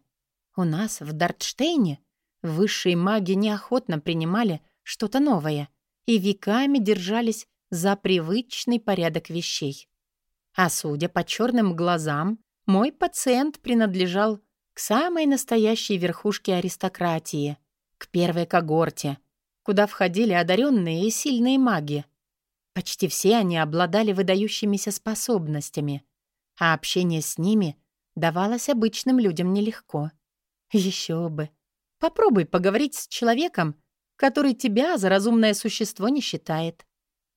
У нас в Дартштейне высшие маги неохотно принимали что-то новое и веками держались за привычный порядок вещей. А судя по черным глазам, мой пациент принадлежал к самой настоящей верхушке аристократии, к первой когорте, куда входили одаренные и сильные маги. Почти все они обладали выдающимися способностями, а общение с ними давалось обычным людям нелегко. Еще бы. Попробуй поговорить с человеком, который тебя за разумное существо не считает.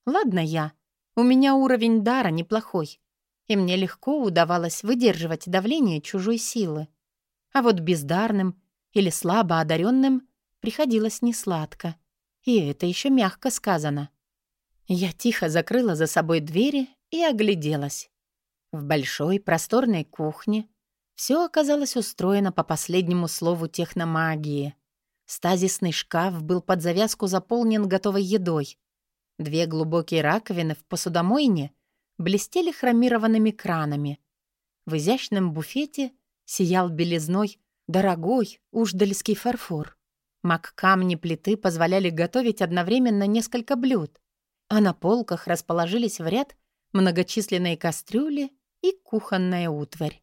Ладно я. У меня уровень дара неплохой, и мне легко удавалось выдерживать давление чужой силы. А вот бездарным или слабо одаренным приходилось несладко. И это еще мягко сказано. Я тихо закрыла за собой двери и огляделась. В большой просторной кухне все оказалось устроено по последнему слову техномагии. Стазисный шкаф был под завязку заполнен готовой едой. Две глубокие раковины в посудомойне блестели хромированными кранами. В изящном буфете сиял белизной дорогой уждальский фарфор. Мак-камни плиты позволяли готовить одновременно несколько блюд, а на полках расположились в ряд многочисленные кастрюли и кухонная утварь.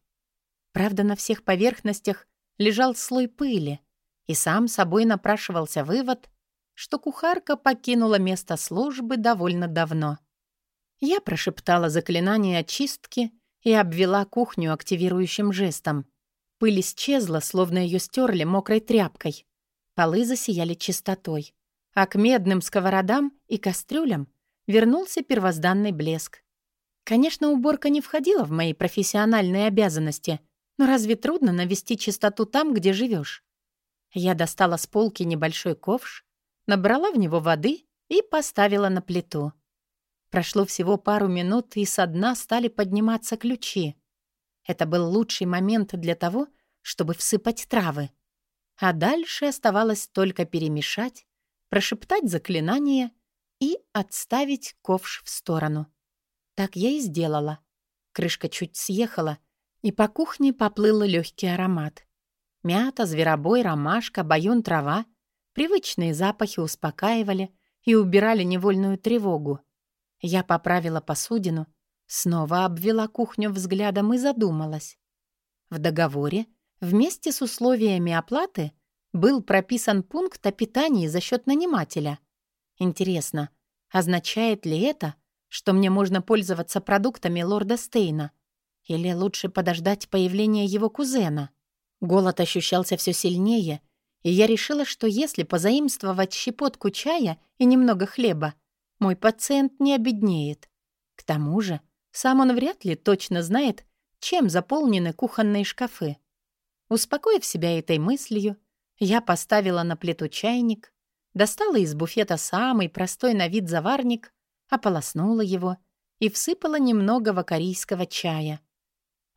Правда, на всех поверхностях лежал слой пыли — и сам собой напрашивался вывод, что кухарка покинула место службы довольно давно. Я прошептала заклинание очистки и обвела кухню активирующим жестом. Пыль исчезла, словно ее стерли мокрой тряпкой. Полы засияли чистотой, а к медным сковородам и кастрюлям вернулся первозданный блеск. Конечно, уборка не входила в мои профессиональные обязанности, но разве трудно навести чистоту там, где живешь? Я достала с полки небольшой ковш, набрала в него воды и поставила на плиту. Прошло всего пару минут, и со дна стали подниматься ключи. Это был лучший момент для того, чтобы всыпать травы. А дальше оставалось только перемешать, прошептать заклинание и отставить ковш в сторону. Так я и сделала. Крышка чуть съехала, и по кухне поплыл легкий аромат. Мята, зверобой, ромашка, баюн, трава. Привычные запахи успокаивали и убирали невольную тревогу. Я поправила посудину, снова обвела кухню взглядом и задумалась. В договоре вместе с условиями оплаты был прописан пункт о питании за счет нанимателя. Интересно, означает ли это, что мне можно пользоваться продуктами лорда Стейна? Или лучше подождать появления его кузена? Голод ощущался все сильнее, и я решила, что если позаимствовать щепотку чая и немного хлеба, мой пациент не обеднеет. К тому же, сам он вряд ли точно знает, чем заполнены кухонные шкафы. Успокоив себя этой мыслью, я поставила на плиту чайник, достала из буфета самый простой на вид заварник, ополоснула его и всыпала немного вакарийского чая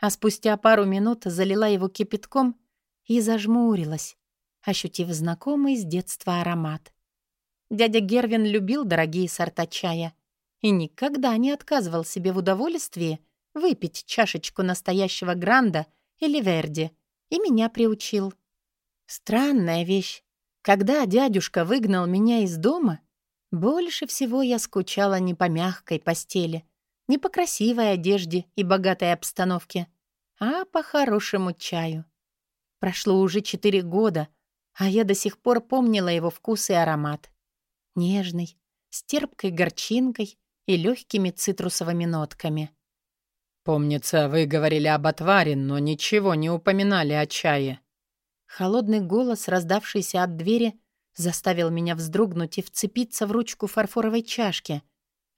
а спустя пару минут залила его кипятком и зажмурилась, ощутив знакомый с детства аромат. Дядя Гервин любил дорогие сорта чая и никогда не отказывал себе в удовольствии выпить чашечку настоящего гранда или верди, и меня приучил. Странная вещь. Когда дядюшка выгнал меня из дома, больше всего я скучала не по мягкой постели, не по красивой одежде и богатой обстановке, а по хорошему чаю. Прошло уже четыре года, а я до сих пор помнила его вкус и аромат. Нежный, с терпкой горчинкой и легкими цитрусовыми нотками. «Помнится, вы говорили об отваре, но ничего не упоминали о чае». Холодный голос, раздавшийся от двери, заставил меня вздрогнуть и вцепиться в ручку фарфоровой чашки,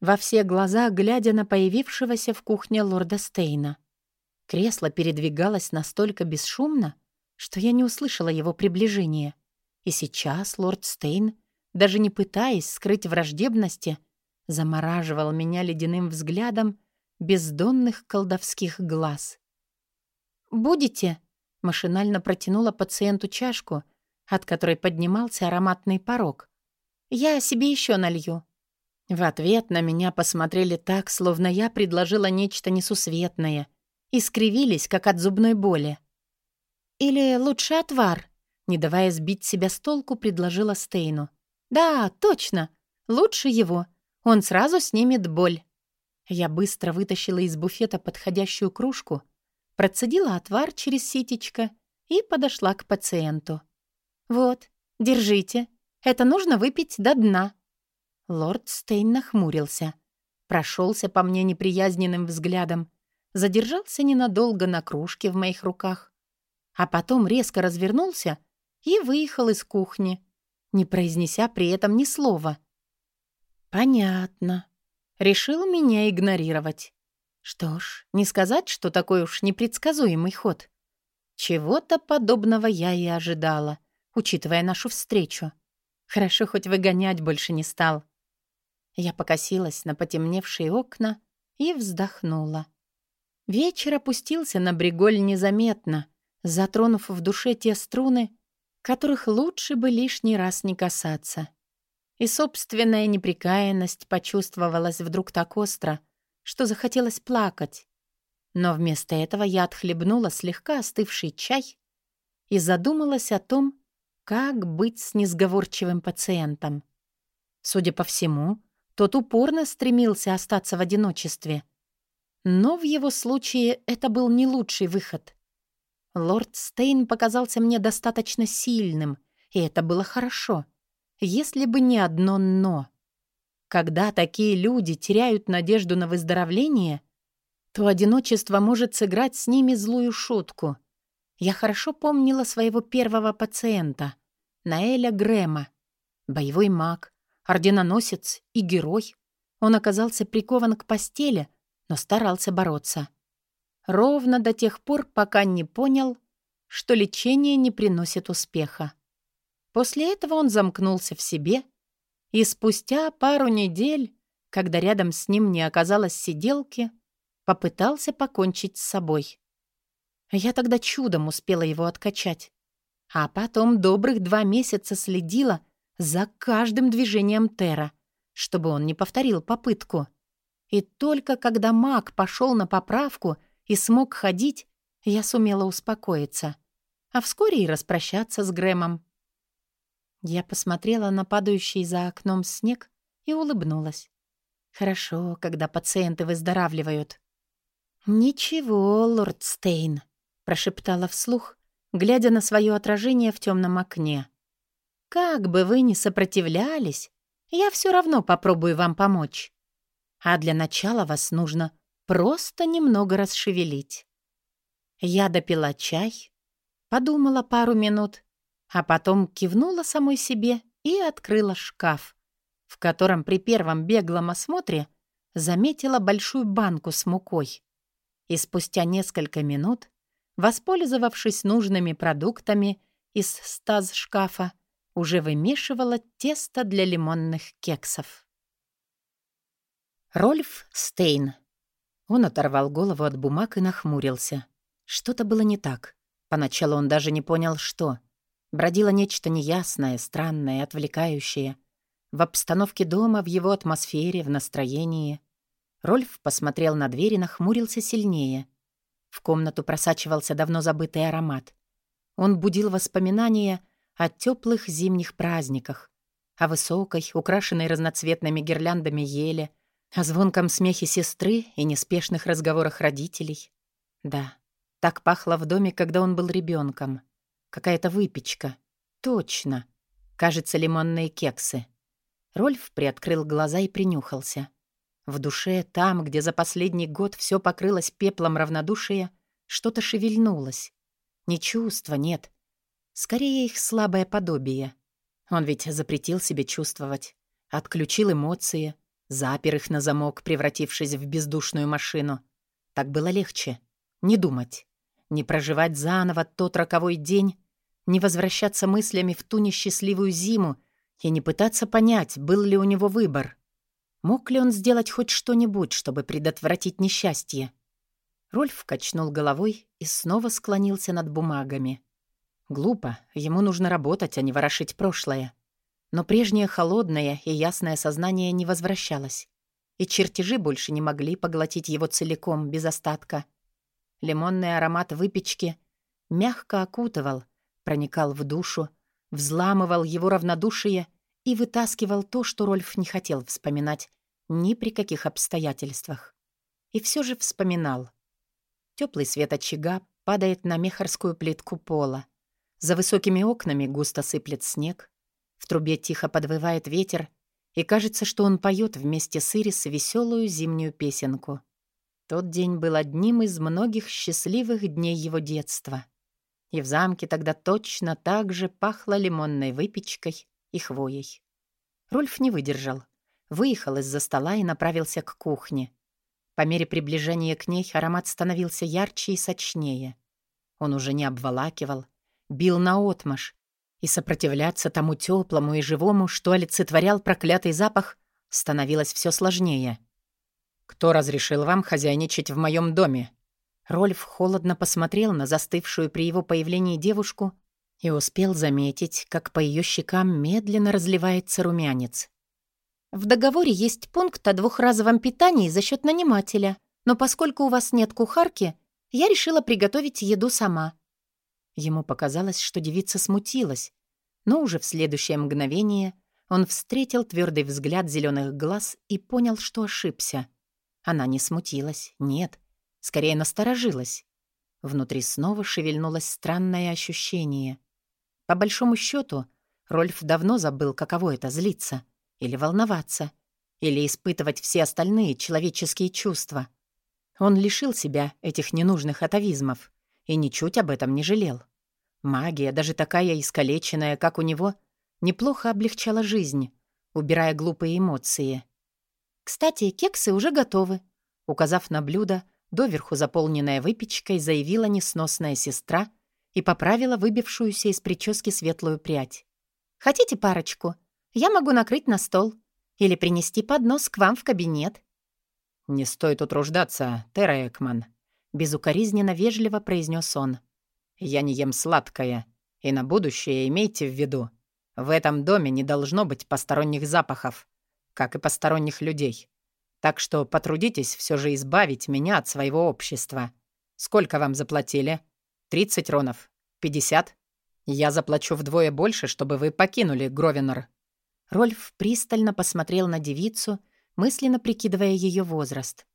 во все глаза глядя на появившегося в кухне лорда Стейна. Кресло передвигалось настолько бесшумно, что я не услышала его приближения. И сейчас лорд Стейн, даже не пытаясь скрыть враждебности, замораживал меня ледяным взглядом бездонных колдовских глаз. «Будете?» — машинально протянула пациенту чашку, от которой поднимался ароматный порог. «Я себе еще налью». В ответ на меня посмотрели так, словно я предложила нечто несусветное — и скривились, как от зубной боли. «Или лучше отвар», — не давая сбить себя с толку, предложила Стейну. «Да, точно, лучше его. Он сразу снимет боль». Я быстро вытащила из буфета подходящую кружку, процедила отвар через ситечко и подошла к пациенту. «Вот, держите. Это нужно выпить до дна». Лорд Стейн нахмурился, прошелся по мне неприязненным взглядом, задержался ненадолго на кружке в моих руках, а потом резко развернулся и выехал из кухни, не произнеся при этом ни слова. «Понятно. Решил меня игнорировать. Что ж, не сказать, что такой уж непредсказуемый ход. Чего-то подобного я и ожидала, учитывая нашу встречу. Хорошо, хоть выгонять больше не стал. Я покосилась на потемневшие окна и вздохнула. Вечер опустился на бреголь незаметно, затронув в душе те струны, которых лучше бы лишний раз не касаться. И собственная неприкаянность почувствовалась вдруг так остро, что захотелось плакать. Но вместо этого я отхлебнула слегка остывший чай и задумалась о том, как быть с несговорчивым пациентом. Судя по всему, тот упорно стремился остаться в одиночестве. Но в его случае это был не лучший выход. Лорд Стейн показался мне достаточно сильным, и это было хорошо, если бы не одно «но». Когда такие люди теряют надежду на выздоровление, то одиночество может сыграть с ними злую шутку. Я хорошо помнила своего первого пациента, Наэля Грэма, боевой маг, орденоносец и герой. Он оказался прикован к постели, но старался бороться. Ровно до тех пор, пока не понял, что лечение не приносит успеха. После этого он замкнулся в себе, и спустя пару недель, когда рядом с ним не оказалось сиделки, попытался покончить с собой. Я тогда чудом успела его откачать, а потом добрых два месяца следила, за каждым движением Тера, чтобы он не повторил попытку. И только когда маг пошел на поправку и смог ходить, я сумела успокоиться, а вскоре и распрощаться с Грэмом. Я посмотрела на падающий за окном снег и улыбнулась. Хорошо, когда пациенты выздоравливают. «Ничего, лорд Стейн», — прошептала вслух, глядя на свое отражение в темном окне. Как бы вы ни сопротивлялись, я все равно попробую вам помочь. А для начала вас нужно просто немного расшевелить. Я допила чай, подумала пару минут, а потом кивнула самой себе и открыла шкаф, в котором при первом беглом осмотре заметила большую банку с мукой. И спустя несколько минут, воспользовавшись нужными продуктами из стаз шкафа, уже вымешивала тесто для лимонных кексов. Рольф Стейн. Он оторвал голову от бумаг и нахмурился. Что-то было не так. Поначалу он даже не понял, что. Бродило нечто неясное, странное, отвлекающее. В обстановке дома, в его атмосфере, в настроении. Рольф посмотрел на дверь и нахмурился сильнее. В комнату просачивался давно забытый аромат. Он будил воспоминания о теплых зимних праздниках, о высокой, украшенной разноцветными гирляндами еле, о звонком смехе сестры и неспешных разговорах родителей. Да, так пахло в доме, когда он был ребенком. Какая-то выпечка. Точно. Кажется, лимонные кексы. Рольф приоткрыл глаза и принюхался. В душе, там, где за последний год все покрылось пеплом равнодушия, что-то шевельнулось. Не чувство, нет, Скорее их слабое подобие. Он ведь запретил себе чувствовать. Отключил эмоции, запер их на замок, превратившись в бездушную машину. Так было легче. Не думать. Не проживать заново тот роковой день, не возвращаться мыслями в ту несчастливую зиму и не пытаться понять, был ли у него выбор. Мог ли он сделать хоть что-нибудь, чтобы предотвратить несчастье? Рольф качнул головой и снова склонился над бумагами. Глупо, ему нужно работать, а не ворошить прошлое. Но прежнее холодное и ясное сознание не возвращалось, и чертежи больше не могли поглотить его целиком, без остатка. Лимонный аромат выпечки мягко окутывал, проникал в душу, взламывал его равнодушие и вытаскивал то, что Рольф не хотел вспоминать ни при каких обстоятельствах. И все же вспоминал. Теплый свет очага падает на мехарскую плитку пола. За высокими окнами густо сыплет снег, в трубе тихо подвывает ветер, и кажется, что он поет вместе с Ирис веселую зимнюю песенку. Тот день был одним из многих счастливых дней его детства. И в замке тогда точно так же пахло лимонной выпечкой и хвоей. Рольф не выдержал. Выехал из-за стола и направился к кухне. По мере приближения к ней аромат становился ярче и сочнее. Он уже не обволакивал, бил наотмашь, и сопротивляться тому теплому и живому, что олицетворял проклятый запах, становилось все сложнее. «Кто разрешил вам хозяйничать в моем доме?» Рольф холодно посмотрел на застывшую при его появлении девушку и успел заметить, как по ее щекам медленно разливается румянец. «В договоре есть пункт о двухразовом питании за счет нанимателя, но поскольку у вас нет кухарки, я решила приготовить еду сама». Ему показалось, что девица смутилась, но уже в следующее мгновение он встретил твердый взгляд зеленых глаз и понял, что ошибся. Она не смутилась, нет, скорее насторожилась. Внутри снова шевельнулось странное ощущение. По большому счету, Рольф давно забыл, каково это — злиться, или волноваться, или испытывать все остальные человеческие чувства. Он лишил себя этих ненужных атовизмов и ничуть об этом не жалел. Магия, даже такая искалеченная, как у него, неплохо облегчала жизнь, убирая глупые эмоции. «Кстати, кексы уже готовы», — указав на блюдо, доверху заполненное выпечкой, заявила несносная сестра и поправила выбившуюся из прически светлую прядь. «Хотите парочку? Я могу накрыть на стол. Или принести поднос к вам в кабинет». «Не стоит утруждаться, Тера Экман», — безукоризненно вежливо произнес он. «Я не ем сладкое, и на будущее имейте в виду, в этом доме не должно быть посторонних запахов, как и посторонних людей. Так что потрудитесь все же избавить меня от своего общества. Сколько вам заплатили?» Тридцать ронов. Пятьдесят. Я заплачу вдвое больше, чтобы вы покинули Гровенор». Рольф пристально посмотрел на девицу, мысленно прикидывая ее возраст.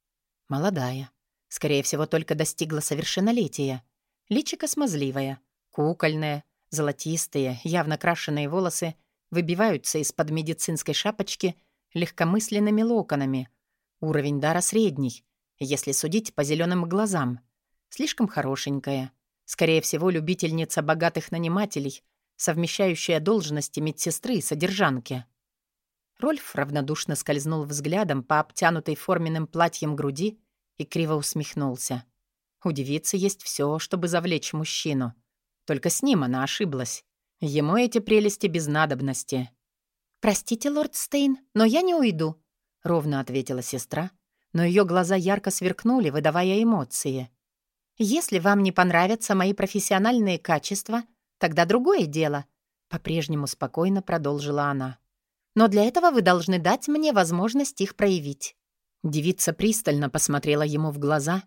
Молодая. Скорее всего, только достигла совершеннолетия. Личико смазливое, кукольное, золотистые, явно крашеные волосы выбиваются из-под медицинской шапочки легкомысленными локонами. Уровень дара средний, если судить по зеленым глазам. Слишком хорошенькая. Скорее всего, любительница богатых нанимателей, совмещающая должности медсестры и содержанки. Рольф равнодушно скользнул взглядом по обтянутой форменным платьем груди и криво усмехнулся. У девицы есть все, чтобы завлечь мужчину. Только с ним она ошиблась. Ему эти прелести без надобности. «Простите, лорд Стейн, но я не уйду», — ровно ответила сестра, но ее глаза ярко сверкнули, выдавая эмоции. Если вам не понравятся мои профессиональные качества, тогда другое дело», — по-прежнему спокойно продолжила она. «Но для этого вы должны дать мне возможность их проявить». Девица пристально посмотрела ему в глаза,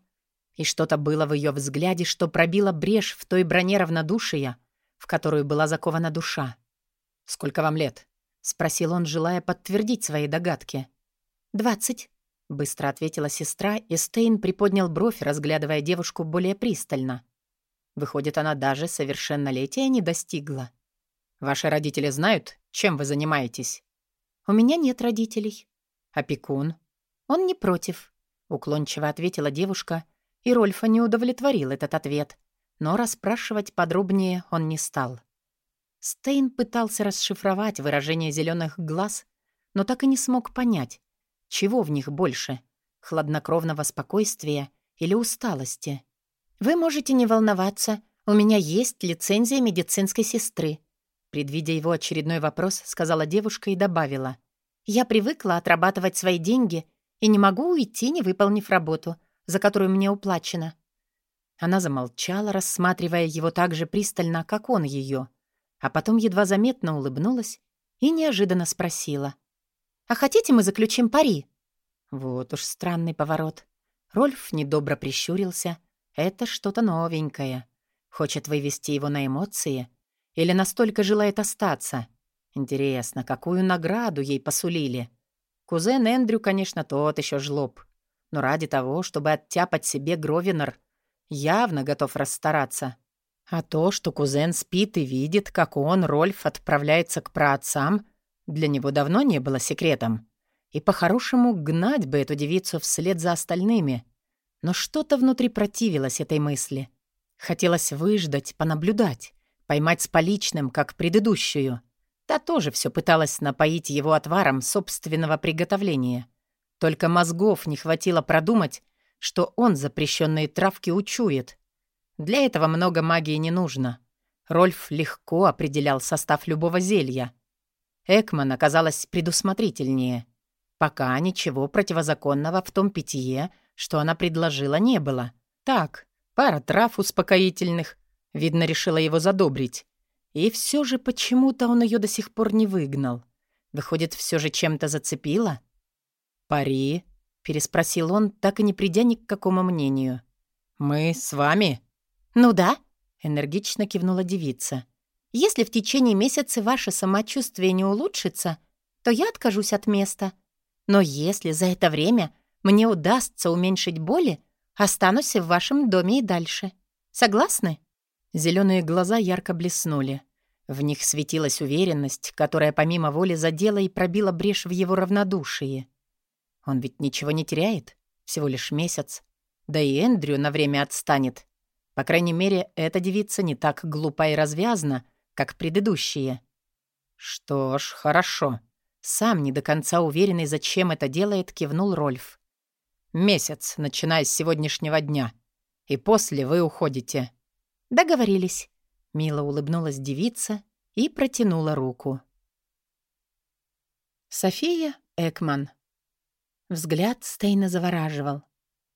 и что-то было в ее взгляде, что пробило брешь в той броне равнодушия, в которую была закована душа. «Сколько вам лет?» — спросил он, желая подтвердить свои догадки. «Двадцать», Быстро ответила сестра, и Стейн приподнял бровь, разглядывая девушку более пристально. Выходит, она даже совершеннолетия не достигла. «Ваши родители знают, чем вы занимаетесь?» «У меня нет родителей». «Опекун?» «Он не против», — уклончиво ответила девушка, и Рольфа не удовлетворил этот ответ, но расспрашивать подробнее он не стал. Стейн пытался расшифровать выражение зеленых глаз, но так и не смог понять, чего в них больше? Хладнокровного спокойствия или усталости? «Вы можете не волноваться. У меня есть лицензия медицинской сестры». Предвидя его очередной вопрос, сказала девушка и добавила. «Я привыкла отрабатывать свои деньги и не могу уйти, не выполнив работу, за которую мне уплачено». Она замолчала, рассматривая его так же пристально, как он ее, а потом едва заметно улыбнулась и неожиданно спросила. А хотите, мы заключим пари?» Вот уж странный поворот. Рольф недобро прищурился. Это что-то новенькое. Хочет вывести его на эмоции? Или настолько желает остаться? Интересно, какую награду ей посулили? Кузен Эндрю, конечно, тот еще жлоб. Но ради того, чтобы оттяпать себе Гровинер, явно готов расстараться. А то, что кузен спит и видит, как он, Рольф, отправляется к праотцам, для него давно не было секретом. И по-хорошему гнать бы эту девицу вслед за остальными. Но что-то внутри противилось этой мысли. Хотелось выждать, понаблюдать, поймать с поличным, как предыдущую. Та тоже все пыталась напоить его отваром собственного приготовления. Только мозгов не хватило продумать, что он запрещенные травки учует. Для этого много магии не нужно. Рольф легко определял состав любого зелья. Экман оказалась предусмотрительнее. Пока ничего противозаконного в том питье, что она предложила, не было. Так, Пара трав успокоительных. Видно, решила его задобрить. И все же почему-то он ее до сих пор не выгнал. Выходит, все же чем-то зацепило? «Пари?» — переспросил он, так и не придя ни к какому мнению. «Мы с вами?» «Ну да», — энергично кивнула девица. «Если в течение месяца ваше самочувствие не улучшится, то я откажусь от места. Но если за это время мне удастся уменьшить боли, Останусь в вашем доме и дальше. Согласны?» Зеленые глаза ярко блеснули. В них светилась уверенность, которая помимо воли задела и пробила брешь в его равнодушии. Он ведь ничего не теряет, всего лишь месяц. Да и Эндрю на время отстанет. По крайней мере, эта девица не так глупа и развязна, как предыдущие. Что ж, хорошо. Сам не до конца уверенный, зачем это делает, кивнул Рольф. Месяц, начиная с сегодняшнего дня. И после вы уходите». «Договорились». Мило улыбнулась девица и протянула руку. София Экман. Взгляд Стейна завораживал.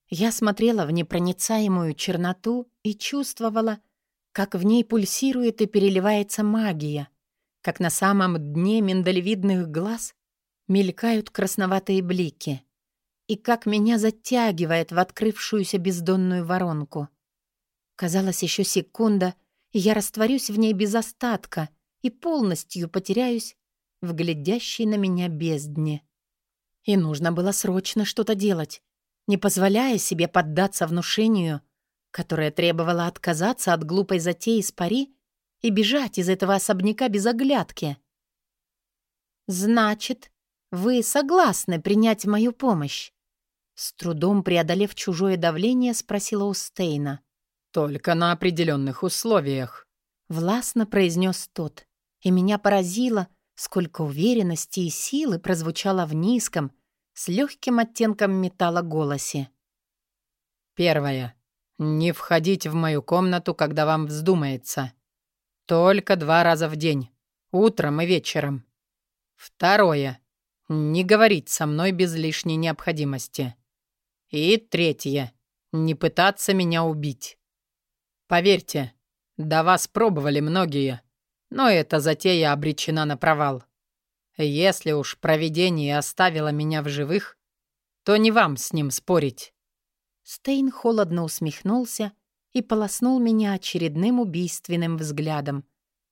Я смотрела в непроницаемую черноту и чувствовала, как в ней пульсирует и переливается магия, как на самом дне миндалевидных глаз мелькают красноватые блики и как меня затягивает в открывшуюся бездонную воронку. Казалось, еще секунда, и я растворюсь в ней без остатка и полностью потеряюсь в глядящей на меня бездне. И нужно было срочно что-то делать, не позволяя себе поддаться внушению, которое требовало отказаться от глупой затеи с пари и бежать из этого особняка без оглядки. «Значит, вы согласны принять мою помощь?» С трудом преодолев чужое давление, спросила у Стейна. «Только на определенных условиях», — властно произнес тот. И меня поразило, сколько уверенности и силы прозвучало в низком, с легким оттенком металла голосе. «Первое. Не входить в мою комнату, когда вам вздумается. Только два раза в день, утром и вечером. Второе. Не говорить со мной без лишней необходимости. И третье. Не пытаться меня убить. Поверьте, до вас пробовали многие, но эта затея обречена на провал. Если уж провидение оставило меня в живых, то не вам с ним спорить». Стейн холодно усмехнулся и полоснул меня очередным убийственным взглядом,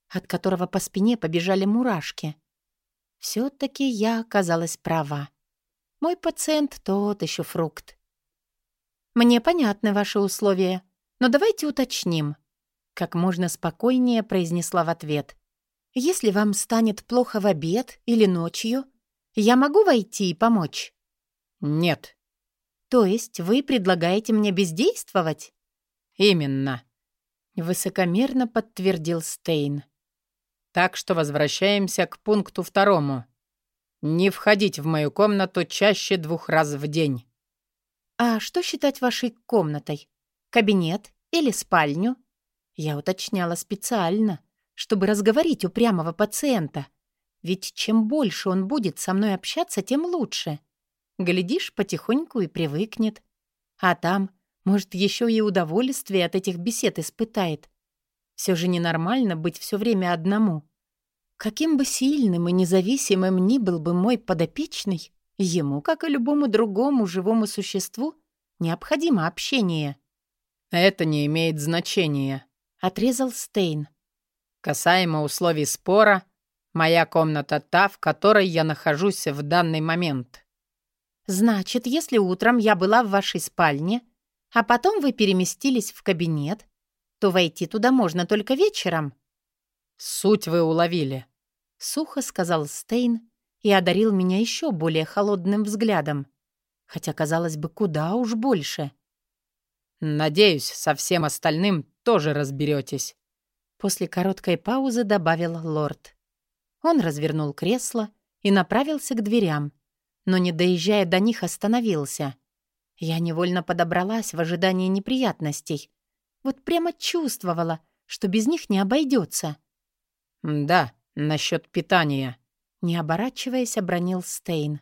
от которого по спине побежали мурашки. все таки я оказалась права. Мой пациент тот еще фрукт. «Мне понятны ваши условия, но давайте уточним», — как можно спокойнее произнесла в ответ. «Если вам станет плохо в обед или ночью, я могу войти и помочь?» «Нет». «То есть вы предлагаете мне бездействовать?» «Именно», — высокомерно подтвердил Стейн. «Так что возвращаемся к пункту второму. Не входить в мою комнату чаще двух раз в день». «А что считать вашей комнатой? Кабинет или спальню?» Я уточняла специально, чтобы разговорить упрямого пациента. Ведь чем больше он будет со мной общаться, тем лучше. Глядишь, потихоньку и привыкнет. А там, может, еще и удовольствие от этих бесед испытает. Все же ненормально быть все время одному. Каким бы сильным и независимым ни был бы мой подопечный, Ему, как и любому другому живому существу, необходимо общение. «Это не имеет значения», — отрезал Стейн. «Касаемо условий спора, моя комната та, в которой я нахожусь в данный момент». «Значит, если утром я была в вашей спальне, а потом вы переместились в кабинет, то войти туда можно только вечером». «Суть вы уловили», — сухо сказал Стейн, и одарил меня еще более холодным взглядом. Хотя, казалось бы, куда уж больше. «Надеюсь, со всем остальным тоже разберетесь. После короткой паузы добавил лорд. Он развернул кресло и направился к дверям, но, не доезжая до них, остановился. Я невольно подобралась в ожидании неприятностей. Вот прямо чувствовала, что без них не обойдется. «Да, насчет питания», — не оборачиваясь, обронил Стейн.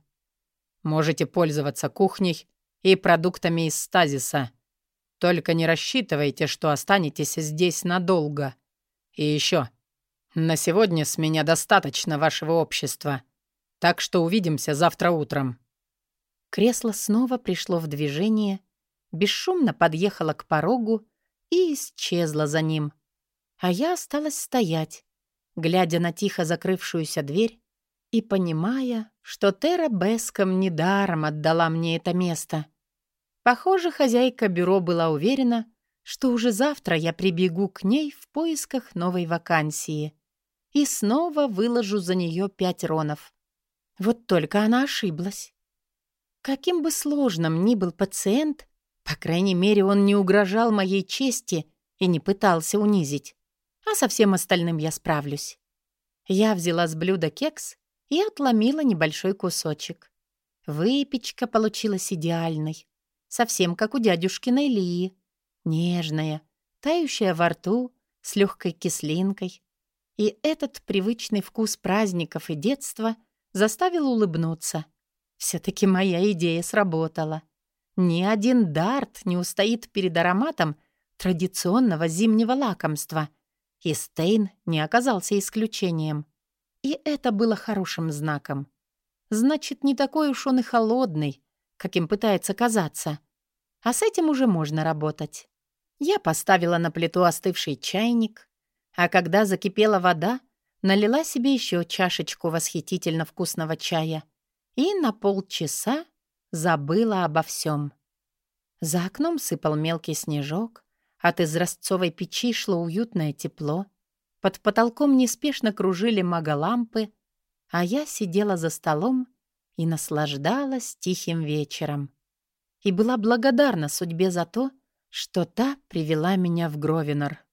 «Можете пользоваться кухней и продуктами из стазиса. Только не рассчитывайте, что останетесь здесь надолго. И еще, на сегодня с меня достаточно вашего общества, так что увидимся завтра утром». Кресло снова пришло в движение, бесшумно подъехало к порогу и исчезло за ним. А я осталась стоять, глядя на тихо закрывшуюся дверь и понимая, что Тера Беском недаром отдала мне это место. Похоже, хозяйка бюро была уверена, что уже завтра я прибегу к ней в поисках новой вакансии и снова выложу за нее пять ронов. Вот только она ошиблась. Каким бы сложным ни был пациент, по крайней мере, он не угрожал моей чести и не пытался унизить. А со всем остальным я справлюсь. Я взяла с блюда кекс и отломила небольшой кусочек. Выпечка получилась идеальной, совсем как у дядюшкиной Лии. Нежная, тающая во рту, с легкой кислинкой. И этот привычный вкус праздников и детства заставил улыбнуться — все-таки моя идея сработала. Ни один дарт не устоит перед ароматом традиционного зимнего лакомства. И Стейн не оказался исключением. И это было хорошим знаком. Значит, не такой уж он и холодный, каким пытается казаться. А с этим уже можно работать. Я поставила на плиту остывший чайник, а когда закипела вода, налила себе еще чашечку восхитительно вкусного чая — и на полчаса забыла обо всем. За окном сыпал мелкий снежок, от изразцовой печи шло уютное тепло, под потолком неспешно кружили магалампы, а я сидела за столом и наслаждалась тихим вечером. И была благодарна судьбе за то, что та привела меня в Гровинор.